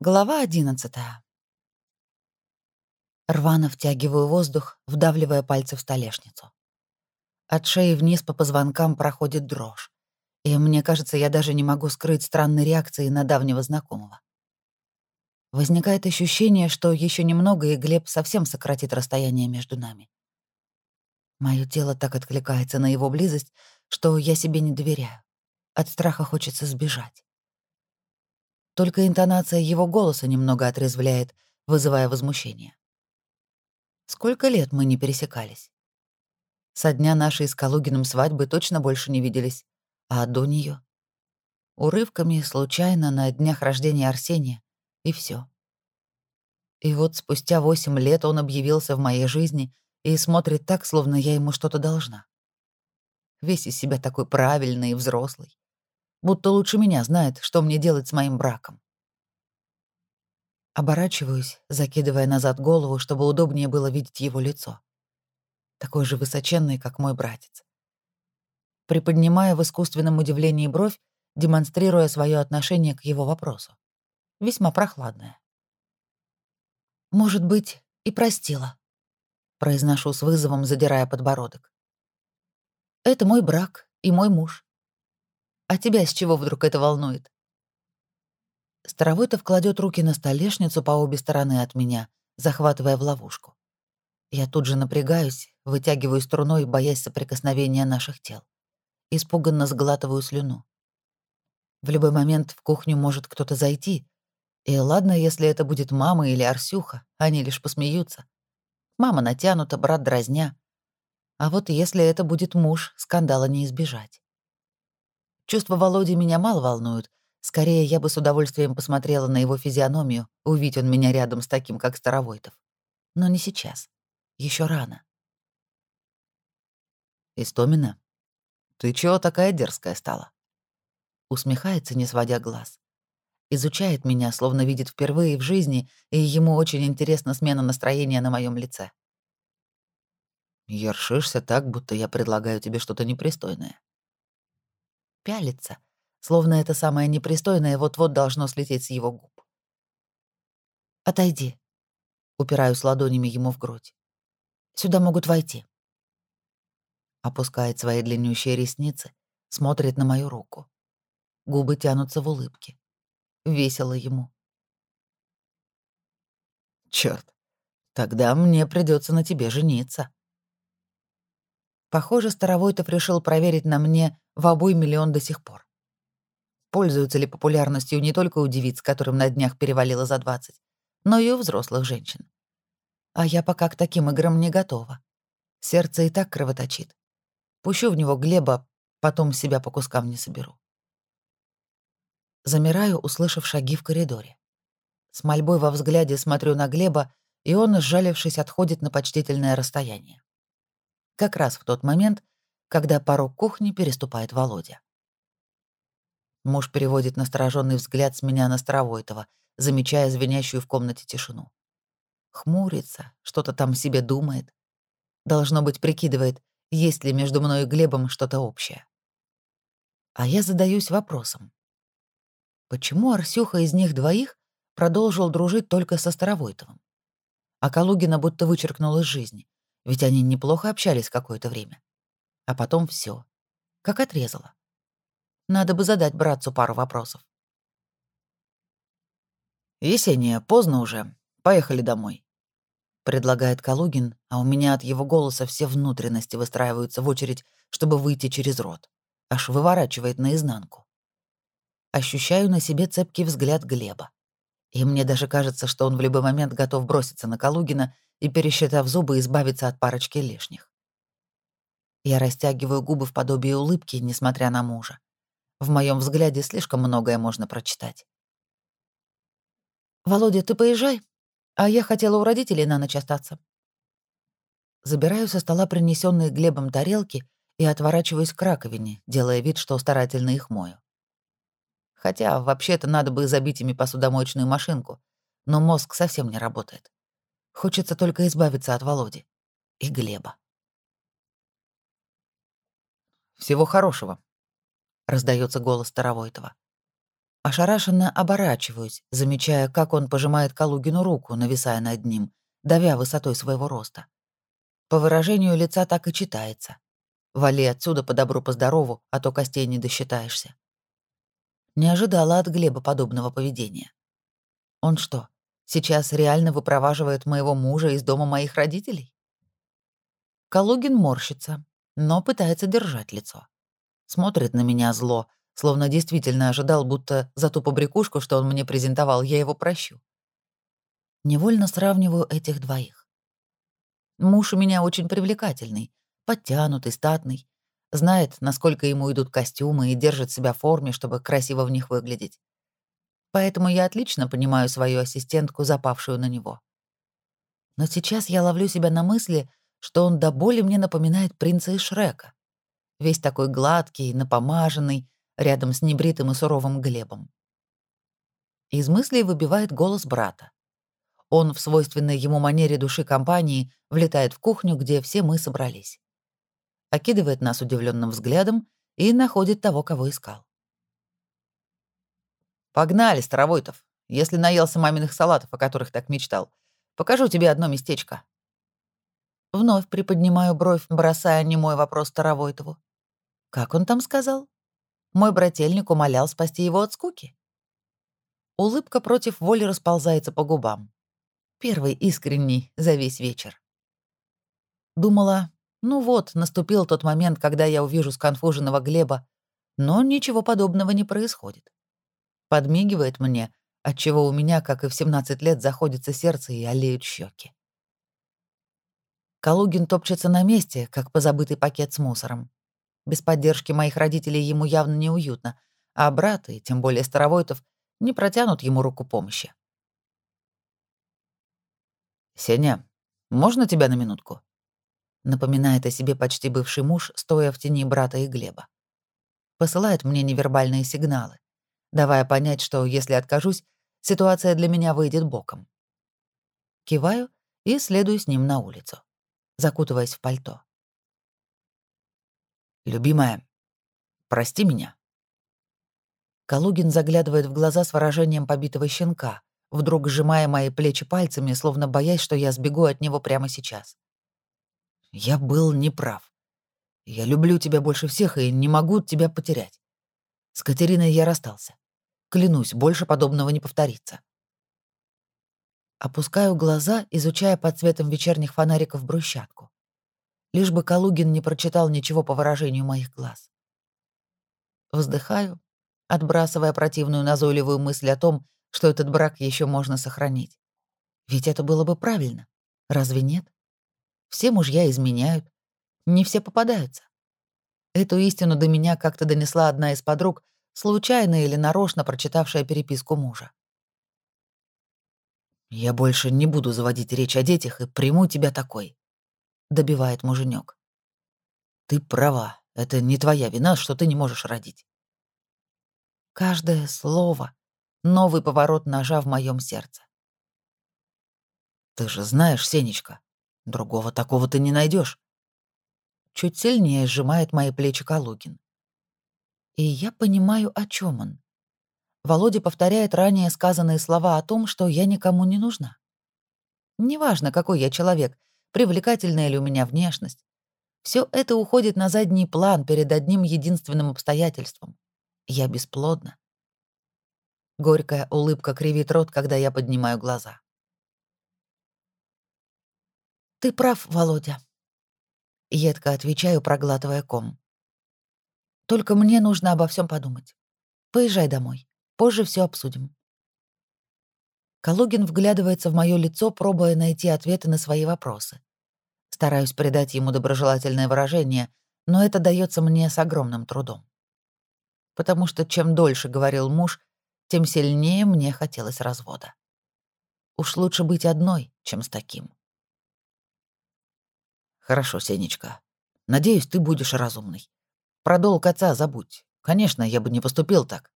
Глава одиннадцатая. Рвано втягиваю воздух, вдавливая пальцы в столешницу. От шеи вниз по позвонкам проходит дрожь. И мне кажется, я даже не могу скрыть странной реакции на давнего знакомого. Возникает ощущение, что еще немного, и Глеб совсем сократит расстояние между нами. Мое тело так откликается на его близость, что я себе не доверяю. От страха хочется сбежать. Только интонация его голоса немного отрезвляет, вызывая возмущение. Сколько лет мы не пересекались? Со дня нашей с Калугиным свадьбы точно больше не виделись, а до нее Урывками, случайно, на днях рождения Арсения, и все. И вот спустя восемь лет он объявился в моей жизни и смотрит так, словно я ему что-то должна. Весь из себя такой правильный и взрослый будто лучше меня знает, что мне делать с моим браком. Оборачиваюсь, закидывая назад голову, чтобы удобнее было видеть его лицо. Такой же высоченный, как мой братец. Приподнимаю в искусственном удивлении бровь, демонстрируя свое отношение к его вопросу. Весьма прохладное. «Может быть, и простила», — произношу с вызовом, задирая подбородок. «Это мой брак и мой муж. А тебя с чего вдруг это волнует? Старовойтов кладет руки на столешницу по обе стороны от меня, захватывая в ловушку. Я тут же напрягаюсь, вытягиваю струной, боясь соприкосновения наших тел. Испуганно сглатываю слюну. В любой момент в кухню может кто-то зайти. И ладно, если это будет мама или Арсюха, они лишь посмеются. Мама натянута, брат дразня. А вот если это будет муж, скандала не избежать. Чувства Володи меня мало волнуют. Скорее, я бы с удовольствием посмотрела на его физиономию, увидеть он меня рядом с таким, как Старовойтов. Но не сейчас. Еще рано. «Истомина, ты чего такая дерзкая стала?» Усмехается, не сводя глаз. Изучает меня, словно видит впервые в жизни, и ему очень интересна смена настроения на моем лице. Ершишься так, будто я предлагаю тебе что-то непристойное пялится, словно это самое непристойное вот-вот должно слететь с его губ. «Отойди», — упираюсь ладонями ему в грудь. «Сюда могут войти». Опускает свои длиннющие ресницы, смотрит на мою руку. Губы тянутся в улыбке. Весело ему. Черт, тогда мне придется на тебе жениться. Похоже, Старовойтов решил проверить на мне в обой миллион до сих пор. Пользуются ли популярностью не только у девиц, которым на днях перевалило за 20, но и у взрослых женщин. А я пока к таким играм не готова. Сердце и так кровоточит. Пущу в него Глеба, потом себя по кускам не соберу. Замираю, услышав шаги в коридоре. С мольбой во взгляде смотрю на Глеба, и он, сжалившись, отходит на почтительное расстояние. Как раз в тот момент, когда порог кухни переступает Володя. Муж переводит настороженный взгляд с меня на Старовойтова, замечая звенящую в комнате тишину. Хмурится, что-то там себе думает. Должно быть, прикидывает, есть ли между мной и Глебом что-то общее. А я задаюсь вопросом. Почему Арсюха из них двоих продолжил дружить только со Старовойтовым? А Калугина будто вычеркнул из жизни, ведь они неплохо общались какое-то время. А потом все, Как отрезало. Надо бы задать братцу пару вопросов. «Есения, поздно уже. Поехали домой», — предлагает Калугин, а у меня от его голоса все внутренности выстраиваются в очередь, чтобы выйти через рот. Аж выворачивает наизнанку. Ощущаю на себе цепкий взгляд Глеба. И мне даже кажется, что он в любой момент готов броситься на Калугина и, пересчитав зубы, избавиться от парочки лишних. Я растягиваю губы в подобии улыбки, несмотря на мужа. В моем взгляде слишком многое можно прочитать. «Володя, ты поезжай, а я хотела у родителей на ночь остаться». Забираю со стола принесенные Глебом тарелки и отворачиваюсь к раковине, делая вид, что старательно их мою. Хотя, вообще-то, надо бы забить ими посудомоечную машинку, но мозг совсем не работает. Хочется только избавиться от Володи и Глеба. «Всего хорошего», — раздается голос Старовойтова. Ошарашенно оборачиваюсь, замечая, как он пожимает Калугину руку, нависая над ним, давя высотой своего роста. По выражению лица так и читается. Вали отсюда по добру, по здорову, а то костей не досчитаешься. Не ожидала от Глеба подобного поведения. Он что, сейчас реально выпроваживает моего мужа из дома моих родителей? Калугин морщится, но пытается держать лицо. Смотрит на меня зло, словно действительно ожидал, будто за ту побрякушку, что он мне презентовал, я его прощу. Невольно сравниваю этих двоих. Муж у меня очень привлекательный, подтянутый, статный, знает, насколько ему идут костюмы и держит себя в форме, чтобы красиво в них выглядеть. Поэтому я отлично понимаю свою ассистентку, запавшую на него. Но сейчас я ловлю себя на мысли, что он до боли мне напоминает принца из Шрека. Весь такой гладкий, напомаженный, рядом с небритым и суровым Глебом. Из мыслей выбивает голос брата. Он в свойственной ему манере души компании влетает в кухню, где все мы собрались. Окидывает нас удивленным взглядом и находит того, кого искал. «Погнали, Старовойтов. Если наелся маминых салатов, о которых так мечтал, покажу тебе одно местечко». Вновь приподнимаю бровь, бросая немой вопрос Старовойтову. «Как он там сказал?» Мой брательник умолял спасти его от скуки. Улыбка против воли расползается по губам. Первый искренний за весь вечер. Думала, ну вот, наступил тот момент, когда я увижу сконфуженного Глеба, но ничего подобного не происходит. Подмигивает мне, отчего у меня, как и в 17 лет, заходится сердце и олеют щеки. Калугин топчется на месте, как позабытый пакет с мусором. Без поддержки моих родителей ему явно неуютно, а брат, и тем более Старовойтов, не протянут ему руку помощи. «Сеня, можно тебя на минутку?» Напоминает о себе почти бывший муж, стоя в тени брата и Глеба. Посылает мне невербальные сигналы, давая понять, что если откажусь, ситуация для меня выйдет боком. Киваю и следую с ним на улицу, закутываясь в пальто. «Любимая, прости меня». Калугин заглядывает в глаза с выражением побитого щенка, вдруг сжимая мои плечи пальцами, словно боясь, что я сбегу от него прямо сейчас. «Я был неправ. Я люблю тебя больше всех и не могу тебя потерять. С Катериной я расстался. Клянусь, больше подобного не повторится». Опускаю глаза, изучая под цветом вечерних фонариков брусчатку лишь бы Калугин не прочитал ничего по выражению моих глаз. Вздыхаю, отбрасывая противную назойливую мысль о том, что этот брак еще можно сохранить. Ведь это было бы правильно. Разве нет? Все мужья изменяют. Не все попадаются. Эту истину до меня как-то донесла одна из подруг, случайно или нарочно прочитавшая переписку мужа. «Я больше не буду заводить речь о детях и приму тебя такой», — добивает муженек. «Ты права. Это не твоя вина, что ты не можешь родить». Каждое слово — новый поворот ножа в моем сердце. «Ты же знаешь, Сенечка, другого такого ты не найдешь. Чуть сильнее сжимает мои плечи Калугин. И я понимаю, о чем он. Володя повторяет ранее сказанные слова о том, что я никому не нужна. Неважно, какой я человек, привлекательная ли у меня внешность. Все это уходит на задний план перед одним единственным обстоятельством. Я бесплодна. Горькая улыбка кривит рот, когда я поднимаю глаза. «Ты прав, Володя», — едко отвечаю, проглатывая ком. «Только мне нужно обо всем подумать. Поезжай домой. Позже все обсудим». Калугин вглядывается в мое лицо, пробуя найти ответы на свои вопросы. Стараюсь придать ему доброжелательное выражение, но это дается мне с огромным трудом. Потому что чем дольше говорил муж, тем сильнее мне хотелось развода. Уж лучше быть одной, чем с таким. Хорошо, Сенечка. Надеюсь, ты будешь разумный. Про долг отца забудь. Конечно, я бы не поступил так.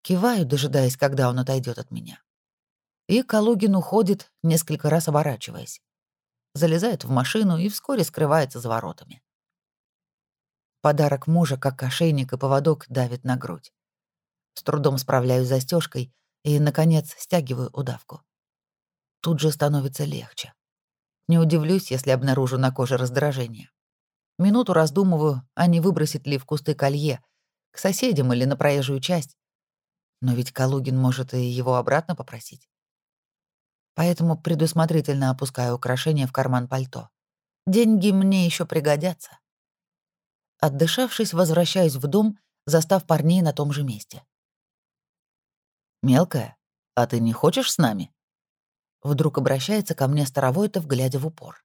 Киваю, дожидаясь, когда он отойдет от меня. И Калугин уходит, несколько раз оборачиваясь. Залезает в машину и вскоре скрывается за воротами. Подарок мужа, как ошейник и поводок, давит на грудь. С трудом справляюсь застежкой и, наконец, стягиваю удавку. Тут же становится легче. Не удивлюсь, если обнаружу на коже раздражение. Минуту раздумываю, а не выбросить ли в кусты колье, к соседям или на проезжую часть. Но ведь Калугин может и его обратно попросить. Поэтому предусмотрительно опускаю украшение в карман пальто. Деньги мне еще пригодятся. Отдышавшись, возвращаюсь в дом, застав парней на том же месте. «Мелкая, а ты не хочешь с нами?» Вдруг обращается ко мне Старовойтов, глядя в упор.